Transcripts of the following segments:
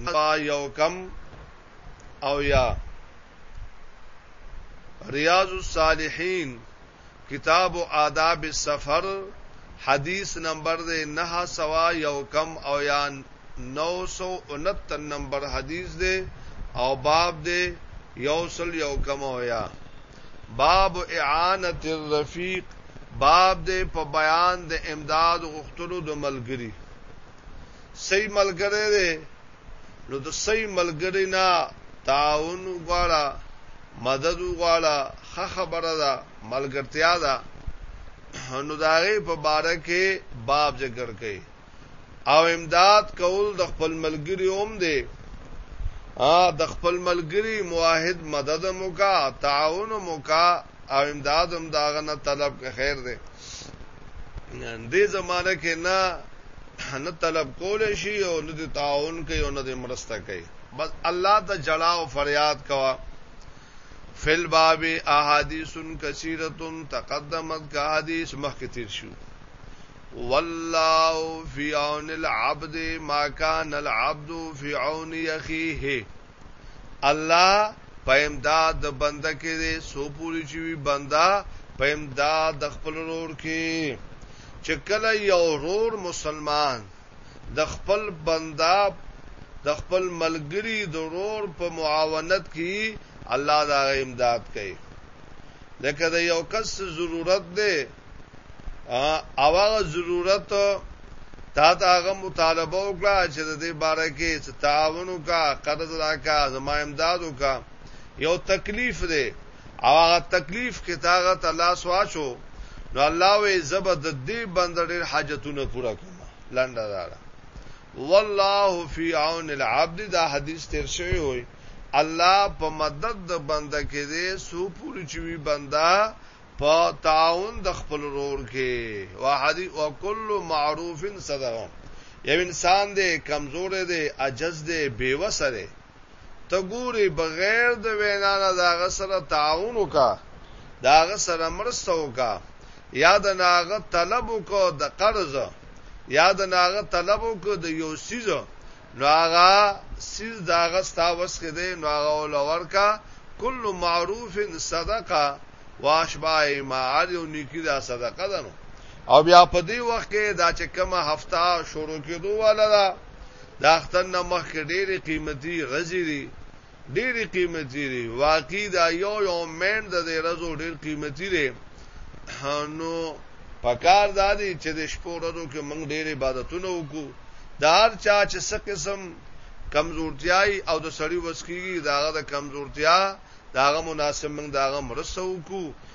نوا یو کم او یا ریاض الصالحین کتاب آداب السفر حدیث نمبر دے نہ سوا یو کم او یا نو سو انتن نمبر حدیث دے او باب دے یوسل یو کم او یا باب اعانت الرفیق باب دے په بیان د امداد غختلو د ملګری صحیح ملګری دی نو د صحیح ملګری نه تعاون وغواړه مدد وغواړه خه خبره ده ملګرتیا ده نو داغه په باره کې باب ذکر کړي او امداد کول د خپل ملګری اوم دی ا د خپل ملګری موحد مدد موکا تعاون موکا او امداد هم داغه نه طلب که خیر دی دې زمانه کې نه نه طلب کول شي او نه د تعاون کوي او نه د مرسته کوي بس الله ته جړا او فریاد کوا فل باب احادیث کثیره تقدمت کا حدیث مخکې تیر شو والله فی عون العبد ما کان العبد فی عون اخیه الله په امداد د بنده کې دی سو پوری چې وی بنده په امداد د خپل رور کې چې کله یو رور مسلمان د خپل بنده د خپل ملګری د رور په معاونت کې الله دا امداد کوي لکه د یو کس ضرورت دی او هغه ضرورت تا ته هغه مطالبه وکړه چې د دې باره کې څه تعاون وکا قرض راکا زما امداد وکا یو تکلیف دی او هغه تکلیف کې تا هغه تلاش واچو نو الله وې زبر د دې بندر حاجتونه پورا کوم لنډه دا والله فی عون العبد دا حدیث تیر شوی وي الله په مدد د بنده کې دې سو پوری چوي بندا په تعاون د خپل رور کې واحدی او کل معروف صدر یو انسان دی کمزور دی عجز دی بیوس دی ته ګوري بغیر د وینا نه داغه سره تعاون وکا داغه سره مرسته وکا یا د ناغه طلب وکړه د قرض یا د ناغه طلب وکړه د یو سیزو نو هغه څیز د هغه ستا وس کې دی نو هغه ول ورکا کل معروف صدقه واشبای ما هر یو نیکی دا صدقه ده نو او بیا په دې وخت کې دا چې کومه هفته شروع کېدو والا ده د اختر نه مخکې ډېرې قیمتي ورځې دي ډېرې قیمتي دي واقعي دا یو یو منټ د دې ورځو ډېر قیمتي دی نو پکار دا دی چې د شپو ورځو کې موږ ډېر عبادتونه وکړو د هر چا چې څه قسم کمزورتیاي او د سړی وسکیږي داغه د کمزورتیا داغه مناسب موږ داغه مرسته وکړو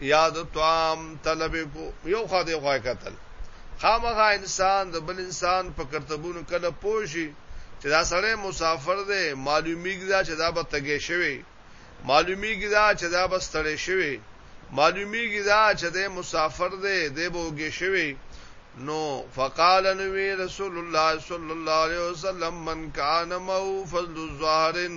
یاد طعام طلب کو یو خو دی خو قتل خامخا انسان د بل انسان په کرتبونو کله پوشي چې دا سړی مسافر دی معلومیږي دا چې دا به تګې شوی معلومیږي دا چې دا به ستړی شوی معلومیږي دا چې دا مسافر دی دی به وګې شوی نو فقال نبی رسول الله صلی الله علیه وسلم من کان مو فضل الظاهرن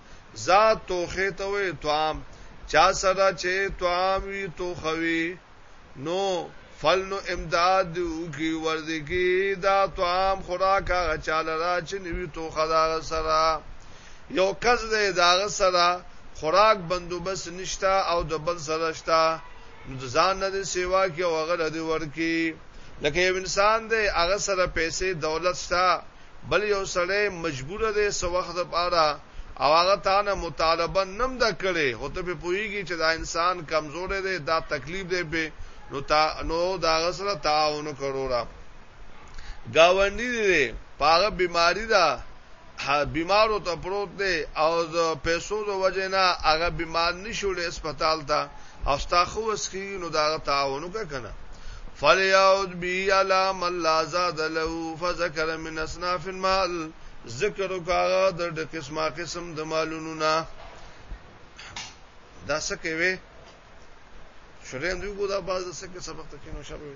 ذات توخه ته وې طعام چا سره چې طعام وی توخوي نو فل نو امداد دیو کی ورد کی دا طعام خوراک هغه چاله را چې نیوی توخه دا سره یو کس دی دا سره خوراک بندوبست نشتا او د بل سره شتا نو ځان نه دی سیوا کی او هغه دی ورکی لکه یو انسان دی هغه سره پیسې دولت شتا بل یو سړی مجبور دی څه وخت لپاره او هغه تا نه مطالبه نم ده کړې خو ته په پوهیږي چې دا انسان کمزوری دی دا تکلیف دی په نو تا نو دا غسر تعاون کړو را گاونډي دی پاغه بیماری ده بیمارو ته پروت دی او د پیسو د وجه نه هغه بیمار نشول هسپتال ته او ستا خو وسکی نو دا تعاون وکړه کنه فلیعود بی علی من لا زاد له فذكر من اصناف المال ذکر وکړه د قسمه قسم د مالونو نه دا څه کوي شریم دی کو دا باز څه کې سبق ته کینو شروع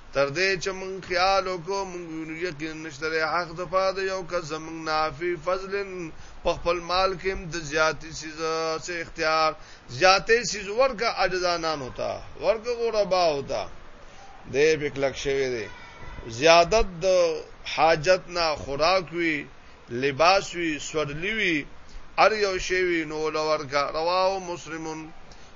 تر دې چې موږ خیال وکړو، موږ وینو یقینا نشته دی حق د پاره د یو کس زموږ نه فی فضل په خپل مال کې هم د زیاتې څیز څه اختیار زیاتې څیز ورکه اجزانانو ته ورکه غربا وتا دې بکلک شوی دی زیادت د حاجت نه خوراک وی لباس وی سورلی وی ار یو شی وی نو لورکا رواه مسلمون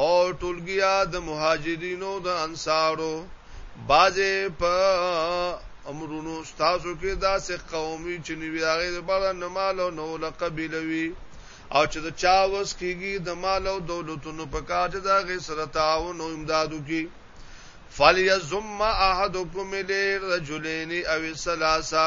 او ټولګیا د مهاجرینو د انصارو بازه په امرونو تاسو کې داسې قومي چې نیوی هغه لپاره نه مال او نه له قبیلوي او چې د چا وس کیږي د مال او دولتونو په کار چې دا غي سره تعاون او امدادو کې فلیزم احدکم لرجلین او ثلاثه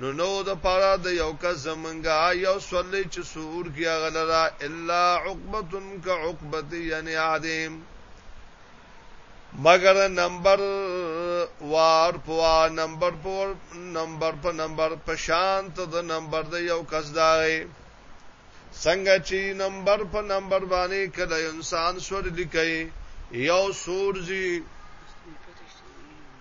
نو نو د پاره د یو کس زمنګا یو صلی چې سور کیا غلرا الا عقبتن ک عقبت یعنی عادم مگر نمبر وار پوا نمبر پور نمبر په نمبر پشانت د نمبر د یو کس داغه څنګه چې نمبر په نمبر باندې کله انسان سور لیکي یو سور زی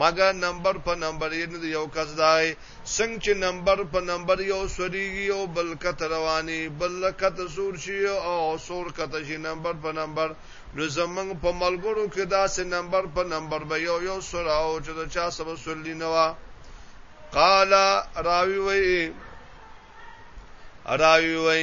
مګر نمبر په نمبر یې نه دی یو کس دای څنګ چې نمبر په نمبر یو سوریږي او بل کته رواني بل کته سور شي او سور کته شي نمبر په نمبر نو زمنګ په ملګرو کې داسې نمبر په نمبر به یو یو سره او چې د چا سبا سورلی نه وا قال راوی وی راوی وی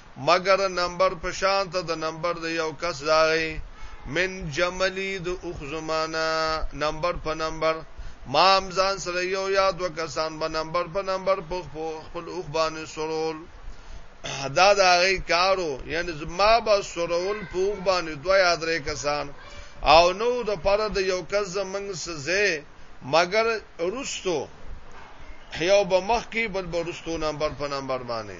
مګر نمبر په شان ته د نمبر د یو کس راغی من جملی د اوخ زمانه نمبر په نمبر ما هم ځان سره یو یا دو کسان به نمبر په نمبر په خپل اوخ باندې سرول دا د هغه کارو یعنی ما به سرول په اوخ باندې دوه یا درې کسان او نو د پاره د یو کس زمنګ سزه مگر رستو یو به مخ کې بل به رستو نمبر په نمبر باندې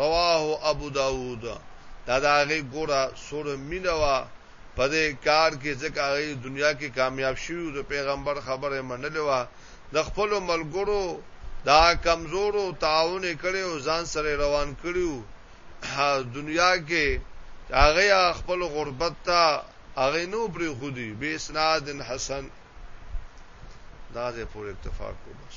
رواه ابو داود دا دا غي ګورا سور مينوا په دې کار کې ځکه هغه دنیا کې کامیاب شوی د پیغمبر خبره منلې و د خپل ملګرو دا کمزورو تعاون کړي او ځان سره روان کړیو دنیا کې هغه خپل غربت ته هغه نو پری خودي به اسناد حسن دا دې پور اتفاق کو بس